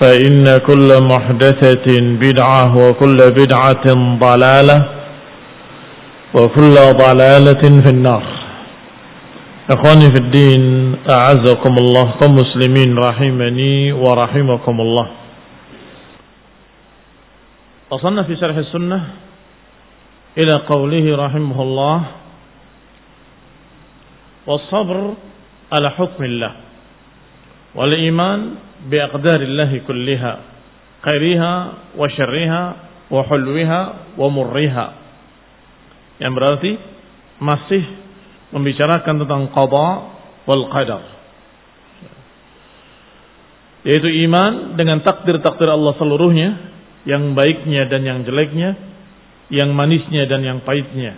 فإن كل محدثة بدعة وكل بدعة ضلالة وكل ضلالة في النار. أخواني في الدين أعزكم الله كمسلمين رحمني ورحمكم الله. وصلنا في شرح السنة إلى قوله رحمه الله والصبر على حكم الله. wal iman bi كلها kulliha. Khairiha wa syarriha wa hulwiha wa murriha. Yang berarti masih membicarakan tentang qada wal qadar. Yaitu iman dengan takdir-takdir Allah seluruhnya yang baiknya dan yang jeleknya yang manisnya dan yang pahitnya.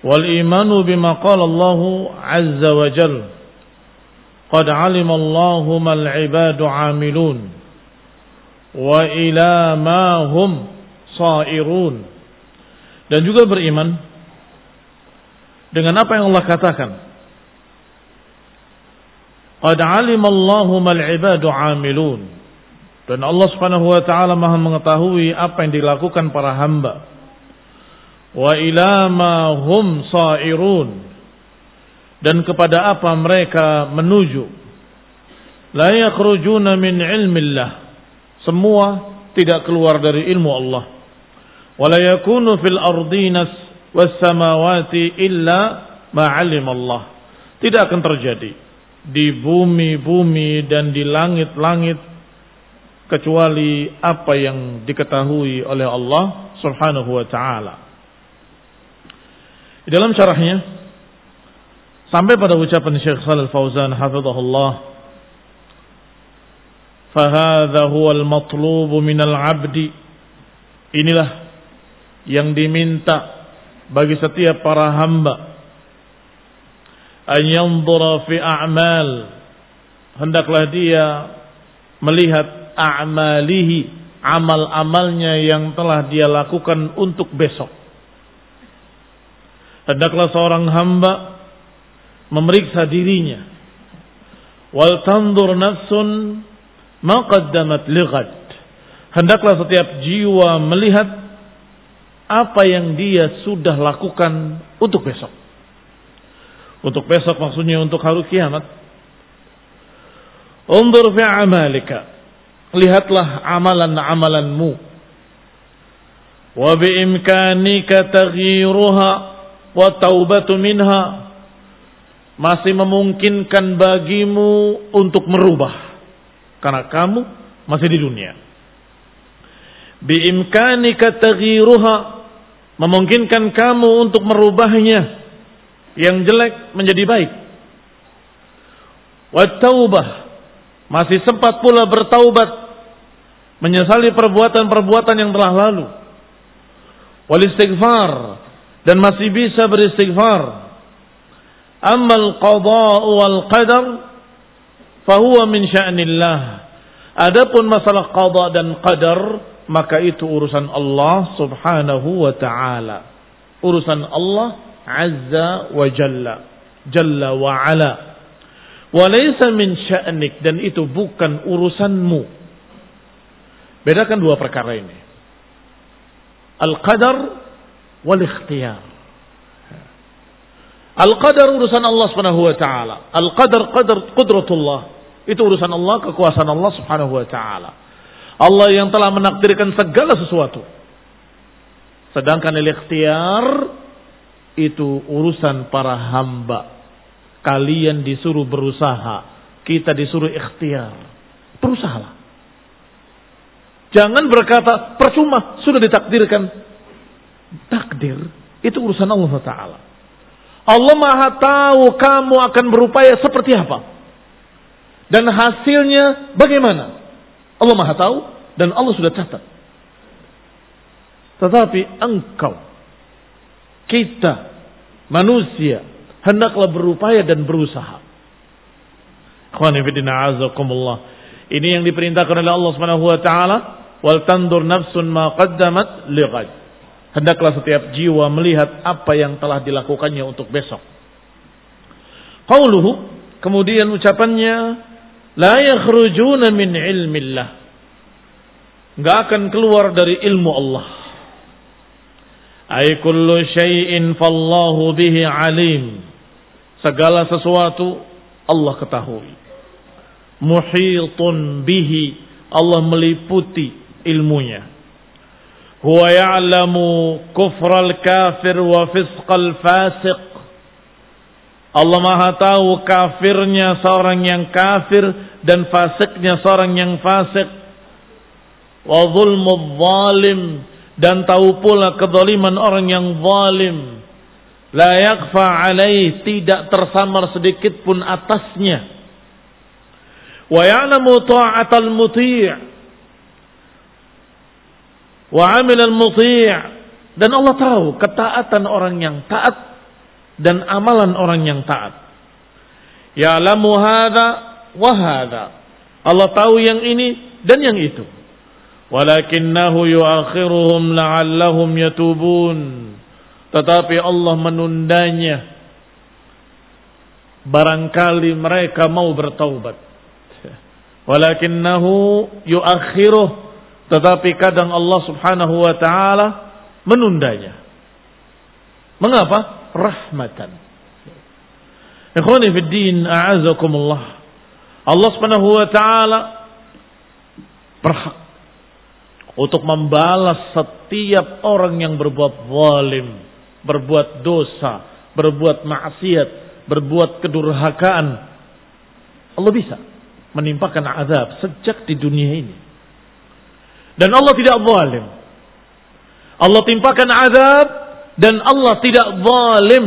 Wal imanu bima qala Allah azza wa jalla. قد علم الله ما العباد عاملون وإلى ما هم صائرون dan juga beriman dengan apa yang Allah katakan qad alim Allahu mal ibadu amilun dan Allah Subhanahu wa taala Maha mengetahui apa yang dilakukan para hamba wa ila ma hum sairun dan kepada apa mereka menuju? La yakhrujuna min ilmillah. Semua tidak keluar dari ilmu Allah. Wala yakunu fil ardinas was samawati illa ma alim Allah. Tidak akan terjadi di bumi-bumi dan di langit-langit kecuali apa yang diketahui oleh Allah Subhanahu wa taala. Di dalam syarahnya Sampai pada ucapan Syekh Shalal Fauzan hafizahullah. Fahadha huwa al-matlubu minal abdi. Inilah yang diminta bagi setiap para hamba. An yanzura fi a'mal. Hendaklah dia melihat a'malihi amal-amalnya yang telah dia lakukan untuk besok. Hendaklah seorang hamba memeriksa dirinya. Wal tandur nafsun ma qaddamat lighad. Hendaklah setiap jiwa melihat apa yang dia sudah lakukan untuk besok. Untuk besok maksudnya untuk hari kiamat. Undur fi amalika. Lihatlah amalan-amalanmu. Wa biimkanika taghyiruha wa taubatu minha. Masih memungkinkan bagimu untuk merubah. Karena kamu masih di dunia. Biimkanika taghyiruha. Memungkinkan kamu untuk merubahnya yang jelek menjadi baik. Wattaubah masih sempat pula bertaubat menyesali perbuatan-perbuatan yang telah lalu. Wal istighfar dan masih bisa beristighfar. Amal qada wal qadar fahuwa min sya'nillah. Adapun masalah qada dan qadar maka itu urusan Allah Subhanahu wa taala. Urusan Allah azza wa jalla jalla wa ala min sya'nik dan itu bukan urusanmu bedakan dua perkara ini al-qadar wal ikhtiyar al-qadar urusan Allah Subhanahu wa taala al-qadar qadar qudratullah itu urusan Allah kekuasaan Allah Subhanahu wa taala Allah yang telah menakdirkan segala sesuatu sedangkan al-ikhtiyar itu urusan para hamba. Kalian disuruh berusaha, kita disuruh ikhtiar. Berusahalah. Jangan berkata percuma sudah ditakdirkan. Takdir itu urusan Allah Taala. Allah Maha tahu kamu akan berupaya seperti apa. Dan hasilnya bagaimana? Allah Maha tahu dan Allah sudah catat. Tetapi engkau kita manusia hendaklah berupaya dan berusaha. Ini yang diperintahkan oleh Allah Subhanahu wa taala, wal tandur nafsun ma qaddamat. Hendaklah setiap jiwa melihat apa yang telah dilakukannya untuk besok. Qauluhu kemudian ucapannya la yakhrujuna min ilmillah. Enggak akan keluar dari ilmu Allah. Ay kullu syai'in fallahu bihi alim. Segala sesuatu Allah ketahui. Muhitun bihi. Allah meliputi ilmunya. Huwa ya'lamu kufral kafir wa fisqal fasiq. Allah maha tahu kafirnya seorang yang kafir dan fasiknya seorang yang fasik. Wa zulmu zalim dan tahu pula kedoliman orang yang zalim. La yakfa alaih tidak tersamar sedikit pun atasnya. Wa ya'lamu ta'atal muti' wa 'amil al-muti' dan Allah tahu ketaatan orang yang taat dan amalan orang yang taat. Ya'lamu hadza wa hadza. Allah tahu yang ini dan yang itu. Walakinnahu yuakhiruhum la'allahum yatubun. Tetapi Allah menundanya. Barangkali mereka mau bertaubat. Walakinnahu yuakhiruh tetapi kadang Allah Subhanahu wa taala menundanya mengapa rahmatan ikhwani fid din a'azakumullah Allah Subhanahu wa taala berhak untuk membalas setiap orang yang berbuat zalim, berbuat dosa, berbuat maksiat, berbuat kedurhakaan. Allah bisa menimpakan azab sejak di dunia ini. Dan Allah tidak zalim. Allah timpakan azab dan Allah tidak zalim.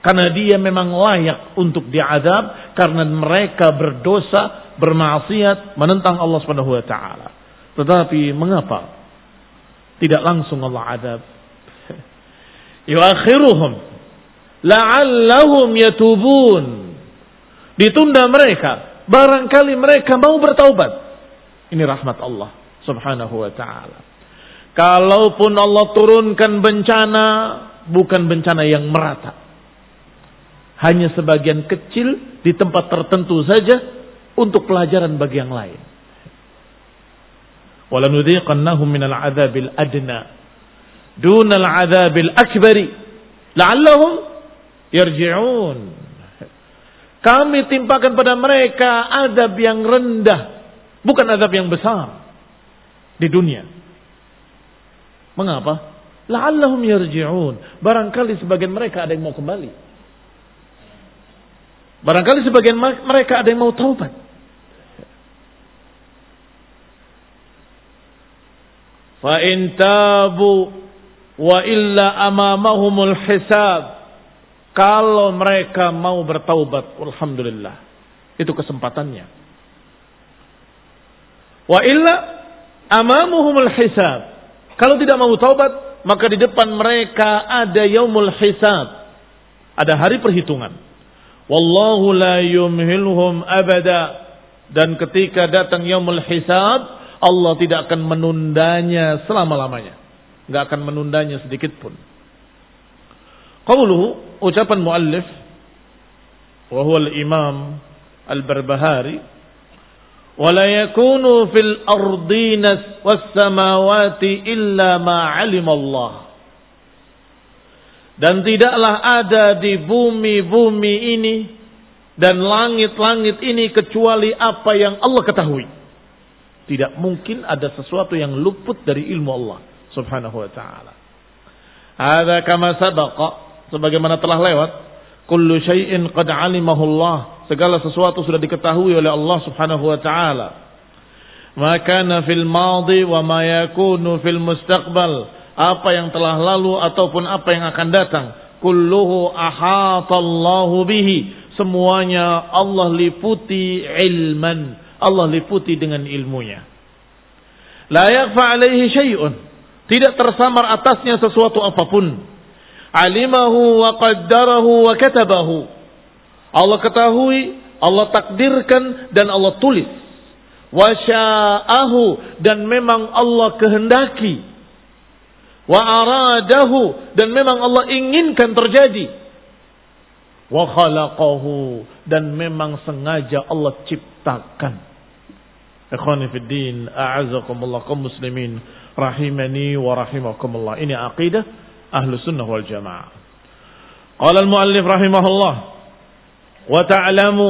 Karena dia memang layak untuk diazab karena mereka berdosa, bermaksiat, menentang Allah Subhanahu wa taala. Tetapi mengapa tidak langsung Allah adab? Yuakhiruhum la'allahum yatubun. Ditunda mereka, barangkali mereka mau bertaubat. Ini rahmat Allah Subhanahu wa taala. Kalaupun Allah turunkan bencana, bukan bencana yang merata. Hanya sebagian kecil di tempat tertentu saja untuk pelajaran bagi yang lain. Walanudhiqannahum minal adzabil adna. dunal adzabil akbari la'allahum yarji'un. Kami timpakan pada mereka adab yang rendah, bukan adab yang besar di dunia. Mengapa? La'allahum yarji'un. Barangkali sebagian mereka ada yang mau kembali. Barangkali sebagian mereka ada yang mau taubat. Fa in tabu wa illa amamahumul hisab. Kalau mereka mau bertaubat, alhamdulillah. Itu kesempatannya. Wa illa amamuhumul hisab. Kalau tidak mau taubat, maka di depan mereka ada yaumul hisab. Ada hari perhitungan. Wallahu la yumhilhum abada. Dan ketika datang yaumul hisab, Allah tidak akan menundanya selama-lamanya. Nggak akan menundanya sedikit pun. Qawluhu, ucapan muallif, wa al-imam al-barbahari, ولا يكون في الأرضين والسماوات إلا ما علم الله. Dan tidaklah ada di bumi-bumi ini dan langit-langit ini kecuali apa yang Allah ketahui. Tidak mungkin ada sesuatu yang luput dari ilmu Allah subhanahu wa ta'ala. Ada kama sabaka, sebagaimana telah lewat, Kullu syai'in qad alimahu Allah. Segala sesuatu sudah diketahui oleh Allah subhanahu wa ta'ala. Ma kana fil madi wa ma yakunu fil mustaqbal. Apa yang telah lalu ataupun apa yang akan datang. Kulluhu ahatallahu bihi. Semuanya Allah liputi ilman. Allah liputi dengan ilmunya. La yakfa alaihi syai'un. Tidak tersamar atasnya sesuatu apa pun. Alimahu wa qaddarahu wa katabahu. Allah ketahui, Allah takdirkan dan Allah tulis. Wa sya'ahu dan memang Allah kehendaki. Wa aradahu dan memang Allah inginkan terjadi. Wa khalaqahu dan memang sengaja Allah ciptakan. Ikhwani fi din, a'azakumullah kaum muslimin rahimani wa rahimakumullah. Ini aqidah ahlu sunnah wal jamaah. Qala al-muallif rahimahullah wa ta'lamu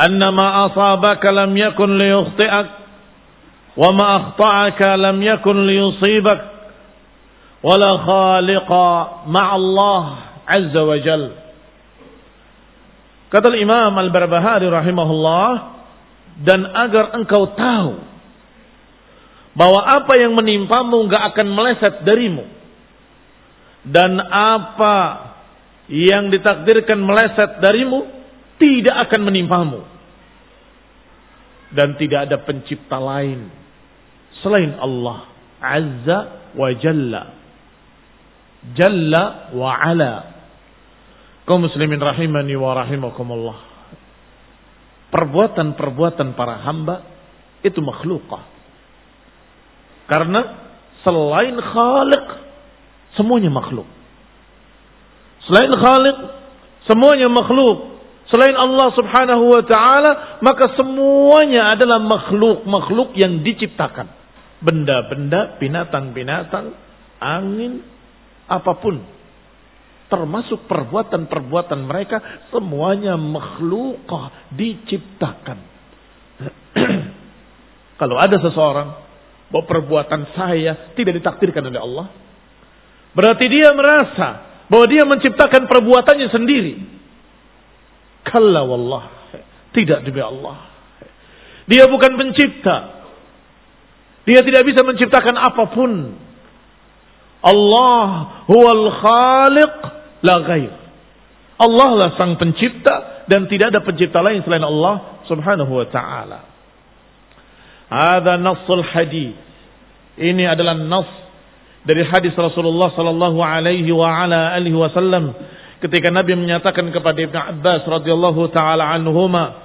anna ma asabaka lam yakun liyukhti'ak wa ma akhta'aka lam yakun liyusibak wala khaliqa ma'allah azza wa jal. Kata Imam Al-Barbahari rahimahullah dan agar engkau tahu bahwa apa yang menimpamu nggak akan meleset darimu dan apa yang ditakdirkan meleset darimu tidak akan menimpamu. Dan tidak ada pencipta lain selain Allah Azza wa Jalla. Jalla wa Ala. Kaum muslimin rahimani wa rahimakumullah. Perbuatan-perbuatan para hamba itu makhlukah. Karena selain Khalik semuanya makhluk. Selain Khalik semuanya makhluk. Selain Allah Subhanahu wa taala maka semuanya adalah makhluk-makhluk yang diciptakan. Benda-benda, binatang-binatang, angin, apa pun termasuk perbuatan-perbuatan mereka semuanya makhlukah diciptakan. Kalau ada seseorang bahwa perbuatan saya tidak ditakdirkan oleh Allah, berarti dia merasa bahwa dia menciptakan perbuatannya sendiri. Kalla wallah, tidak demi Allah. Dia bukan pencipta. Dia tidak bisa menciptakan apa pun. Allah huwal khaliq la ghair. Allah lah sang pencipta dan tidak ada pencipta lain selain Allah subhanahu wa ta'ala. Ada nassul hadis. Ini adalah nas dari hadis Rasulullah sallallahu alaihi wa ala alihi wasallam ketika Nabi menyatakan kepada Ibnu Abbas radhiyallahu taala anhuma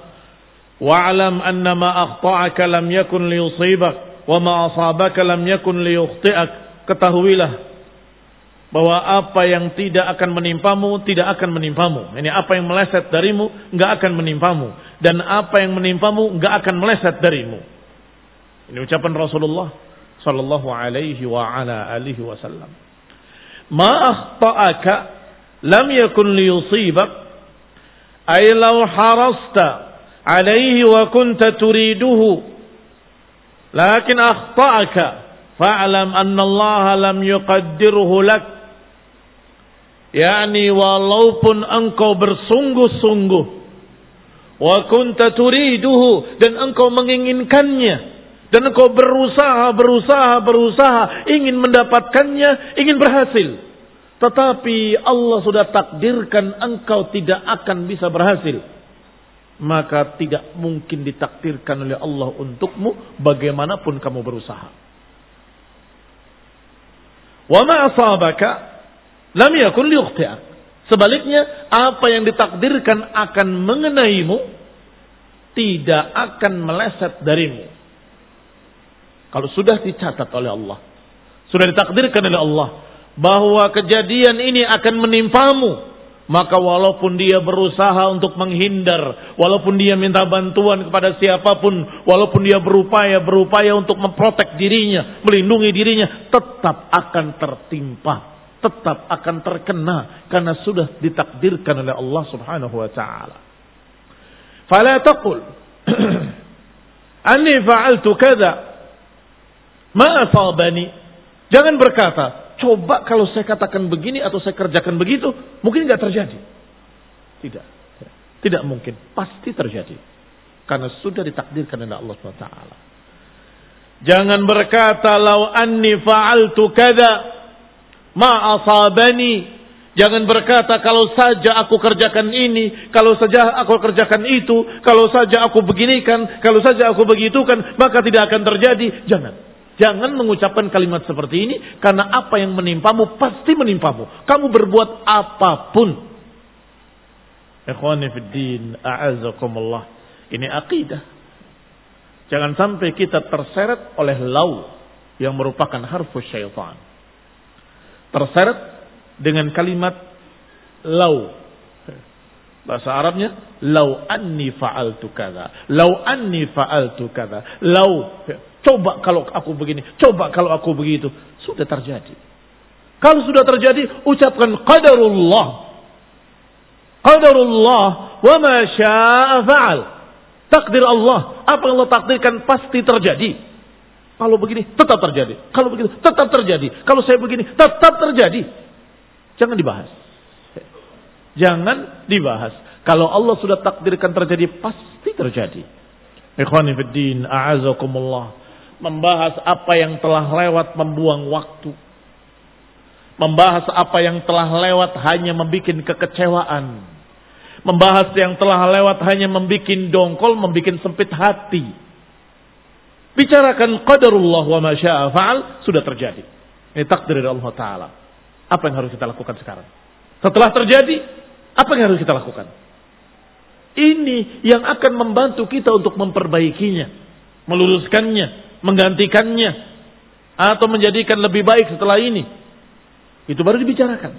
wa'lam anna ma akhta'aka lam yakun liyusibak wa ma asabaka lam yakun liyukhti'ak ketahuilah bahwa apa yang tidak akan menimpamu tidak akan menimpamu. Ini apa yang meleset darimu nggak akan menimpamu dan apa yang menimpamu nggak akan meleset darimu. Ini ucapan Rasulullah sallallahu alaihi wa ala alihi wasallam. Ma akhta'aka lam yakun liyusibak ay law harasta alaihi wa kunta turiduhu lakin akhta'aka fa'lam anna Allah lam yuqaddirhu lak yakni walaupun engkau bersungguh-sungguh wa kunta turiduhu dan engkau menginginkannya dan engkau berusaha, berusaha, berusaha ingin mendapatkannya, ingin berhasil. Tetapi Allah sudah takdirkan engkau tidak akan bisa berhasil. Maka tidak mungkin ditakdirkan oleh Allah untukmu bagaimanapun kamu berusaha. Wa ma asabaka lam yakun. Sebaliknya, apa yang ditakdirkan akan mengenaimu tidak akan meleset darimu. Kalau sudah dicatat oleh Allah, sudah ditakdirkan oleh Allah bahwa kejadian ini akan menimpamu, maka walaupun dia berusaha untuk menghindar, walaupun dia minta bantuan kepada siapa pun, walaupun dia berupaya berupaya untuk memprotek dirinya, melindungi dirinya, tetap akan tertimpa, tetap akan terkena karena sudah ditakdirkan oleh Allah Subhanahu wa taala. Fala taqul anni fa'altu kadza Ma'asabani. Jangan berkata, coba kalau saya katakan begini atau saya kerjakan begitu, mungkin nggak terjadi. Tidak. Tidak mungkin. Pasti terjadi. Karena sudah ditakdirkan oleh Allah SWT. Jangan berkata, lau anni fa'altu kada ma'asabani. Jangan berkata kalau saja aku kerjakan ini, kalau saja aku kerjakan itu, kalau saja aku beginikan, kalau saja aku begitukan, maka tidak akan terjadi. Jangan. Jangan mengucapkan kalimat seperti ini karena apa yang menimpamu pasti menimpamu. Kamu berbuat apa pun. Ikhwani a'azakumullah. Ini akidah. Jangan sampai kita terseret oleh lau yang merupakan harfu syaitan. Terseret dengan kalimat lau. Bahasa Arabnya lau anni fa'altu kada. Lau anni fa'altu kada. Lau Coba kalau aku begini, coba kalau aku begitu. Sudah terjadi. Kalau sudah terjadi, ucapkan qadarullah. Qadarullah wa ma syaa fa'al. Takdir Allah, apa yang Allah takdirkan pasti terjadi. Kalau begini tetap terjadi. Kalau begitu tetap terjadi. Kalau saya begini tetap terjadi. Jangan dibahas. Jangan dibahas. Kalau Allah sudah takdirkan terjadi pasti terjadi. Ikhwani fiddin, a'azakumullah membahas apa yang telah lewat membuang waktu. Membahas apa yang telah lewat hanya membuat kekecewaan. Membahas yang telah lewat hanya membuat dongkol, membuat sempit hati. Bicarakan qadarullah wa ma syaa fa'al sudah terjadi. Ini takdir dari Allah taala. Apa yang harus kita lakukan sekarang? Setelah terjadi, apa yang harus kita lakukan? Ini yang akan membantu kita untuk memperbaikinya, meluruskannya, menggantikannya atau menjadikan lebih baik setelah ini. Itu baru dibicarakan.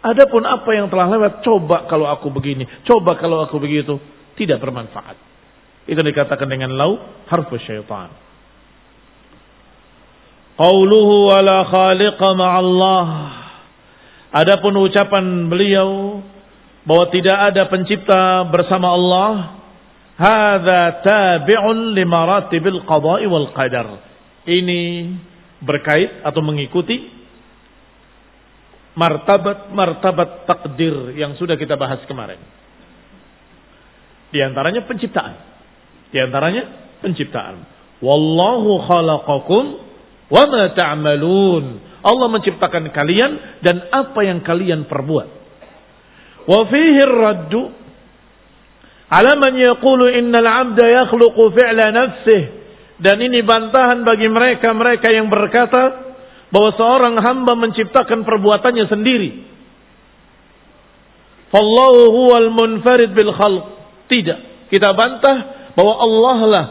Adapun apa yang telah lewat, coba kalau aku begini, coba kalau aku begitu, tidak bermanfaat. Itu dikatakan dengan lau harfu syaitan. Qauluhu wala khaliqa ma'allah. Adapun ucapan beliau bahwa tidak ada pencipta bersama Allah, Hada tabi'un limaratibil qada'i wal qadar. Ini berkait atau mengikuti martabat-martabat takdir yang sudah kita bahas kemarin. Di antaranya penciptaan. Di antaranya penciptaan. Wallahu khalaqakum wa ma ta'malun. Allah menciptakan kalian dan apa yang kalian perbuat. Wa fihi raddu Ala man yaqulu innal 'abda yakhluqu fi'la nafsih. Dan ini bantahan bagi mereka-mereka yang berkata bahwa seorang hamba menciptakan perbuatannya sendiri. Fallahu huwal munfarid bil khalq. Tidak. Kita bantah bahwa Allah lah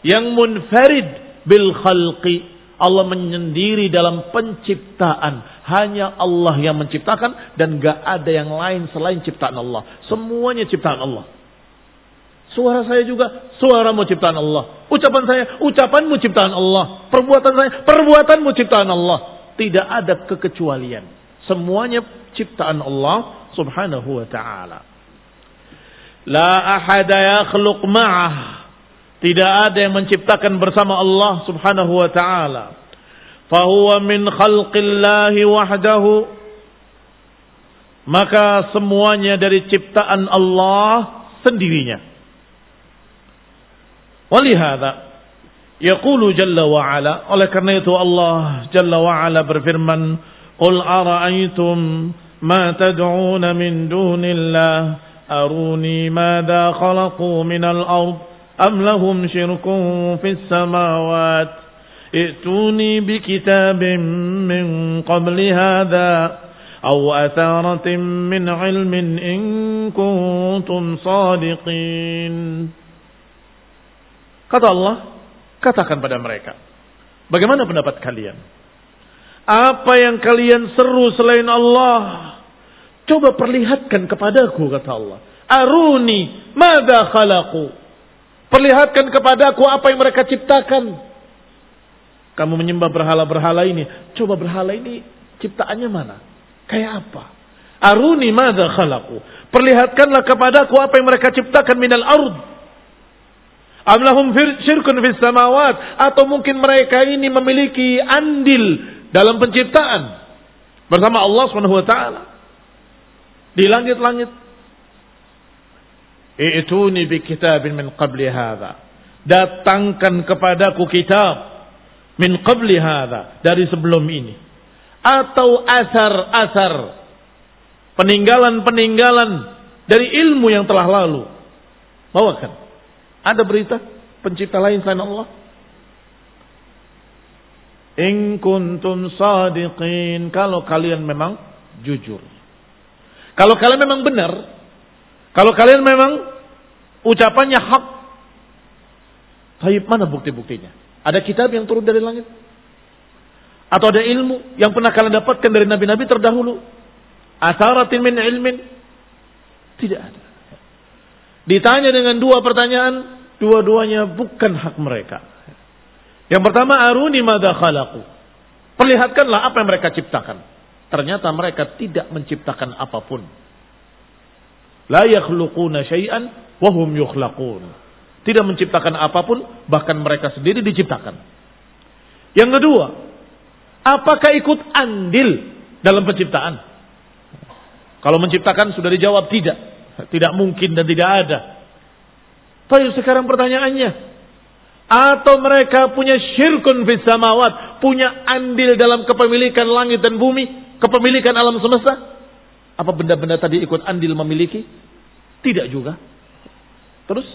yang munfarid bil khalqi. Allah menyendiri dalam penciptaan. Hanya Allah yang menciptakan dan gak ada yang lain selain ciptaan Allah. Semuanya ciptaan Allah. Suara saya juga suaramu ciptaan Allah. Ucapan saya ucapanmu ciptaan Allah. Perbuatan saya perbuatanmu ciptaan Allah. Tidak ada kekecualian. Semuanya ciptaan Allah subhanahu wa ta'ala. La ahada yakhluq ma'ah. Tidak ada yang menciptakan bersama Allah subhanahu wa ta'ala. Fahuwa min khalqillahi wahdahu. Maka semuanya dari ciptaan Allah sendirinya. Walihada yaqulu jalla wa ala oleh karena itu Allah jalla wa ala berfirman qul ara'aytum ma tad'una min dunillah aruni madza khalaqu minal ard am lahum syirkun fis samawat ائتوني بكتاب من قبل هذا أو أثارة من علم إن كنتم صادقين Kata Allah, katakan pada mereka, bagaimana pendapat kalian? Apa yang kalian seru selain Allah? Coba perlihatkan kepadaku, kata Allah. Aruni, mada khalaqu. Perlihatkan kepadaku apa yang mereka ciptakan. Kamu menyembah berhala-berhala ini. Coba berhala ini ciptaannya mana? Kayak apa? Aruni mada khalaqu. Perlihatkanlah kepadaku apa yang mereka ciptakan minal ard Amlahum syirkun fis samawat atau mungkin mereka ini memiliki andil dalam penciptaan bersama Allah Subhanahu wa taala di langit-langit. I'tuni bi kitabin min qabli hadha. Datangkan kepadaku kitab min qabli hadha dari sebelum ini atau asar-asar peninggalan-peninggalan dari ilmu yang telah lalu. Bawakan ada berita pencipta lain selain Allah? In kuntum sadiqin. Kalau kalian memang jujur. Kalau kalian memang benar. Kalau kalian memang ucapannya hak. Tapi mana bukti-buktinya? Ada kitab yang turun dari langit? Atau ada ilmu yang pernah kalian dapatkan dari nabi-nabi terdahulu? Asaratin min ilmin? Tidak ada. Ditanya dengan dua pertanyaan, dua-duanya bukan hak mereka. Yang pertama, aruni madha khalaqu. Perlihatkanlah apa yang mereka ciptakan. Ternyata mereka tidak menciptakan apa pun. La yakhluquna syai'an wa hum yukhlaqun. Tidak menciptakan apa pun, bahkan mereka sendiri diciptakan. Yang kedua, apakah ikut andil dalam penciptaan? Kalau menciptakan sudah dijawab tidak. Tidak mungkin dan tidak ada. Tapi sekarang pertanyaannya. Atau mereka punya syirkun fis samawat. Punya andil dalam kepemilikan langit dan bumi. Kepemilikan alam semesta. Apa benda-benda tadi ikut andil memiliki? Tidak juga. Terus?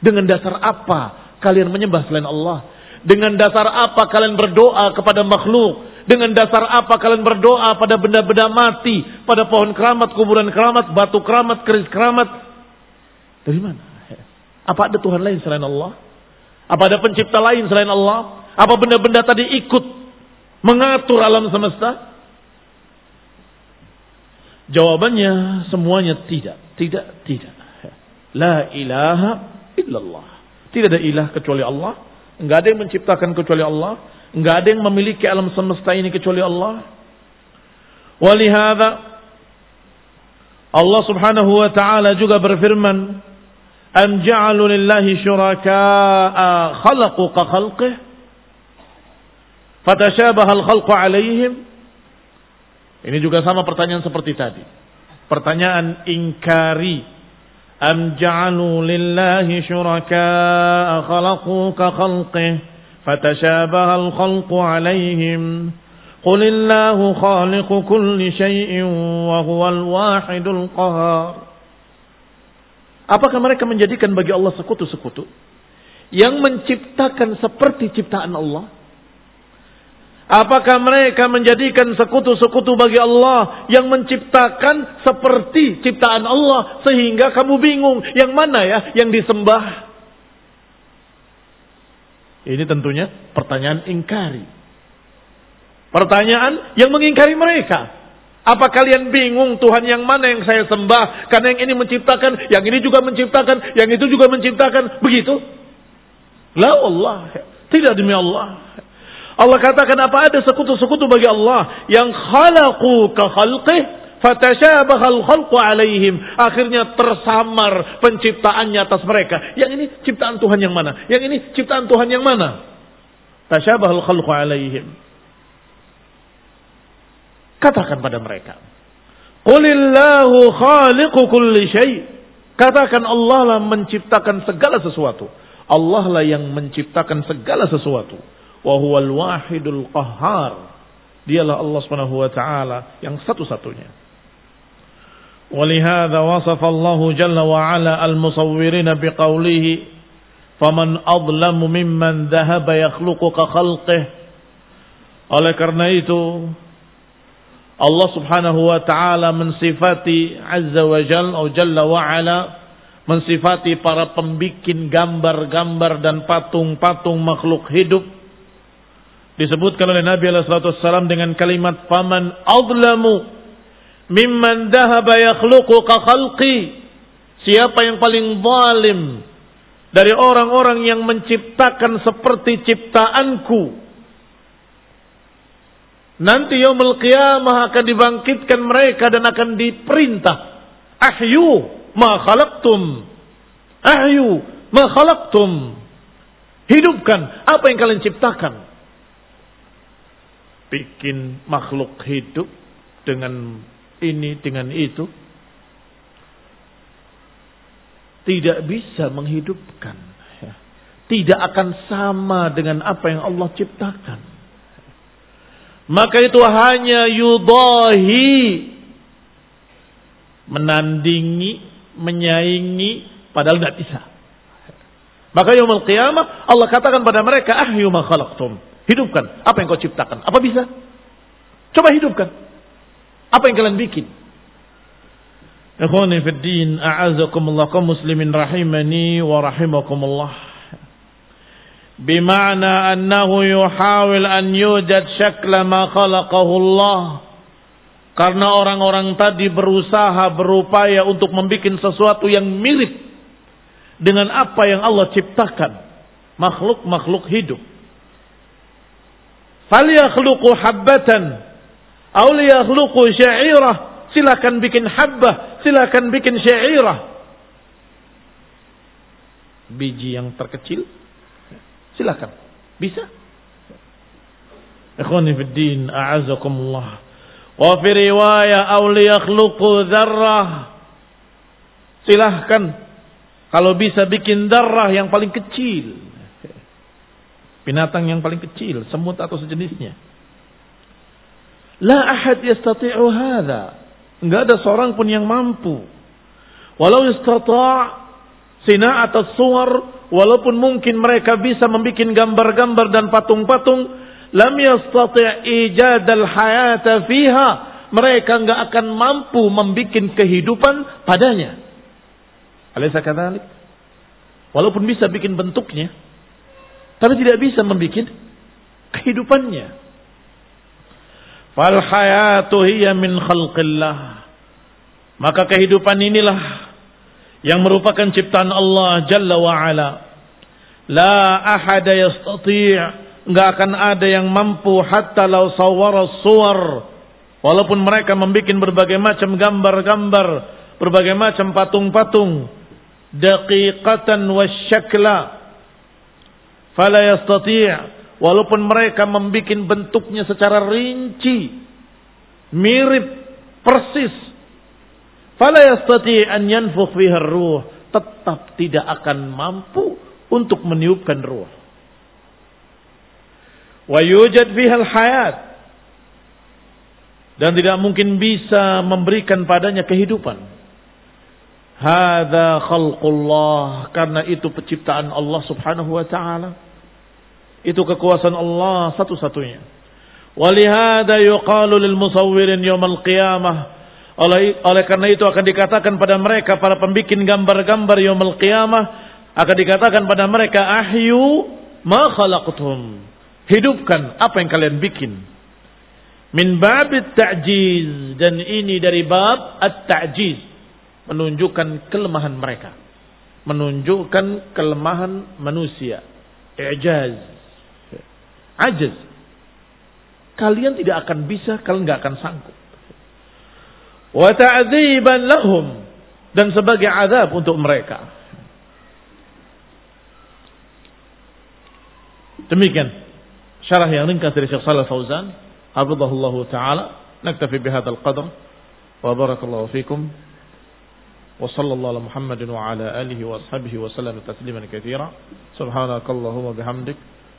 Dengan dasar apa kalian menyembah selain Allah? Dengan dasar apa kalian berdoa kepada makhluk? Dengan dasar apa kalian berdoa pada benda-benda mati, pada pohon keramat, kuburan keramat, batu keramat, keris keramat? Dari mana? Apa ada Tuhan lain selain Allah? Apa ada pencipta lain selain Allah? Apa benda-benda tadi ikut mengatur alam semesta? Jawabannya semuanya tidak, tidak, tidak. La ilaha illallah. Tidak ada ilah kecuali Allah. Enggak ada yang menciptakan kecuali Allah. Enggak ada yang memiliki alam semesta ini kecuali Allah. Walihada Allah Subhanahu wa taala juga berfirman, "Am ja'alu lillahi syuraka'a khalaqu ka khalqih?" Fatashabaha al-khalqu 'alaihim. Ini juga sama pertanyaan seperti tadi. Pertanyaan ingkari. Ja'alu lillahi syuraka'a khalaqu ka khalqih? فتشابه الخلق عليهم قل الله خالق كل شيء وهو الواحد القهار Apakah mereka menjadikan bagi Allah sekutu-sekutu yang menciptakan seperti ciptaan Allah? Apakah mereka menjadikan sekutu-sekutu bagi Allah yang menciptakan seperti ciptaan Allah sehingga kamu bingung yang mana ya yang disembah? Ini tentunya pertanyaan ingkari. Pertanyaan yang mengingkari mereka. Apa kalian bingung Tuhan yang mana yang saya sembah? Karena yang ini menciptakan, yang ini juga menciptakan, yang itu juga menciptakan. Begitu? La Allah. Tidak demi Allah. Allah katakan apa ada sekutu-sekutu bagi Allah yang khalaqu ka khalqih fatashabahal khalqu alaihim. Akhirnya tersamar penciptaannya atas mereka. Yang ini ciptaan Tuhan yang mana? Yang ini ciptaan Tuhan yang mana? Tashabahal khalqu alaihim. Katakan pada mereka. Qulillahu khaliqu kulli syai. Katakan Allah lah menciptakan segala sesuatu. Allah lah yang menciptakan segala sesuatu. Wa huwal wahidul qahhar. Dialah Allah Subhanahu wa taala yang satu-satunya. ولهذا وصف الله جل وعلا المصورين بقوله فمن أظلم ممن ذهب يخلق كخلقه oleh karena itu Allah Subhanahu wa taala mensifati Azza wa Jalla atau Jalla wa Ala mensifati para pembikin gambar-gambar dan patung-patung makhluk hidup disebutkan oleh Nabi sallallahu alaihi wasallam dengan kalimat faman adlamu mimman dhahaba yakhluqu ka khalqi siapa yang paling zalim dari orang-orang yang menciptakan seperti ciptaanku Nanti yaumul qiyamah akan dibangkitkan mereka dan akan diperintah. Ahyu ma khalaqtum. Ahyu ma khalaqtum. Hidupkan apa yang kalian ciptakan. Bikin makhluk hidup dengan ini, dengan itu. Tidak bisa menghidupkan. Tidak akan sama dengan apa yang Allah ciptakan maka itu hanya yudahi menandingi, menyaingi padahal tidak bisa. Maka yaumul qiyamah Allah katakan pada mereka ahyu ma khalaqtum. Hidupkan apa yang kau ciptakan. Apa bisa? Coba hidupkan. Apa yang kalian bikin? Ikhwani fi din, a'azakumullah kaum muslimin rahimani wa rahimakumullah. Bima'na annahu yuhawil an yujad syakla ma khalaqahu Allah. Karena orang-orang tadi berusaha berupaya untuk membuat sesuatu yang mirip dengan apa yang Allah ciptakan. Makhluk-makhluk hidup. Falyakhluqu habatan liyakhluqu sya'irah silakan bikin habbah silakan bikin sya'irah biji yang terkecil Silakan. Bisa. Ikhwani fi din, a'azakumullah. Wa fi riwayah aw liyakhluqu dzarrah. Silahkan kalau bisa bikin darah yang paling kecil. Binatang yang paling kecil, semut atau sejenisnya. La ahad yastati'u hadha. Enggak ada seorang pun yang mampu. Walau istata' sina atau suar walaupun mungkin mereka bisa membuat gambar-gambar dan patung-patung, lam yastati' ijadal hayata fiha. Mereka enggak akan mampu membuat kehidupan padanya. Alaysa kadzalik? Walaupun bisa bikin bentuknya, tapi tidak bisa membuat kehidupannya. Fal hayatu hiya min khalqillah. Maka kehidupan inilah yang merupakan ciptaan Allah Jalla wa Ala. La ahada yastati' enggak akan ada yang mampu hatta law sawwara suwar walaupun mereka membuat berbagai macam gambar-gambar, berbagai macam patung-patung, daqiqatan wasyakla fala yastati' walaupun mereka membuat bentuknya secara rinci, mirip persis Fala yastati an yanfukh fiha ruh. Tetap tidak akan mampu untuk meniupkan ruh. Wa yujad fiha hayat. Dan tidak mungkin bisa memberikan padanya kehidupan. Hada khalqullah. Karena itu penciptaan Allah subhanahu wa ta'ala. Itu kekuasaan Allah satu-satunya. Walihada yuqalu lil musawwirin yawmal qiyamah oleh, oleh karena itu akan dikatakan pada mereka para pembikin gambar-gambar yaumul qiyamah akan dikatakan pada mereka ahyu ma khalaqtum. Hidupkan apa yang kalian bikin. Min babit ta'jiz dan ini dari bab at-ta'jiz menunjukkan kelemahan mereka. Menunjukkan kelemahan manusia. I'jaz. Ajaz. Kalian tidak akan bisa, kalian nggak akan sanggup. Wa ta'dziban lahum dan sebagai azab untuk mereka. Demikian syarah yang ringkas dari Syekh Shalal Fauzan حفظه الله تعالى نكتفي بهذا القدر وبارك الله فيكم وصلى الله على محمد وعلى آله وأصحابه وسلم تسليما كثيرا سبحانك اللهم وبحمدك